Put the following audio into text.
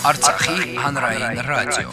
Արցախի հանրային ռադիո։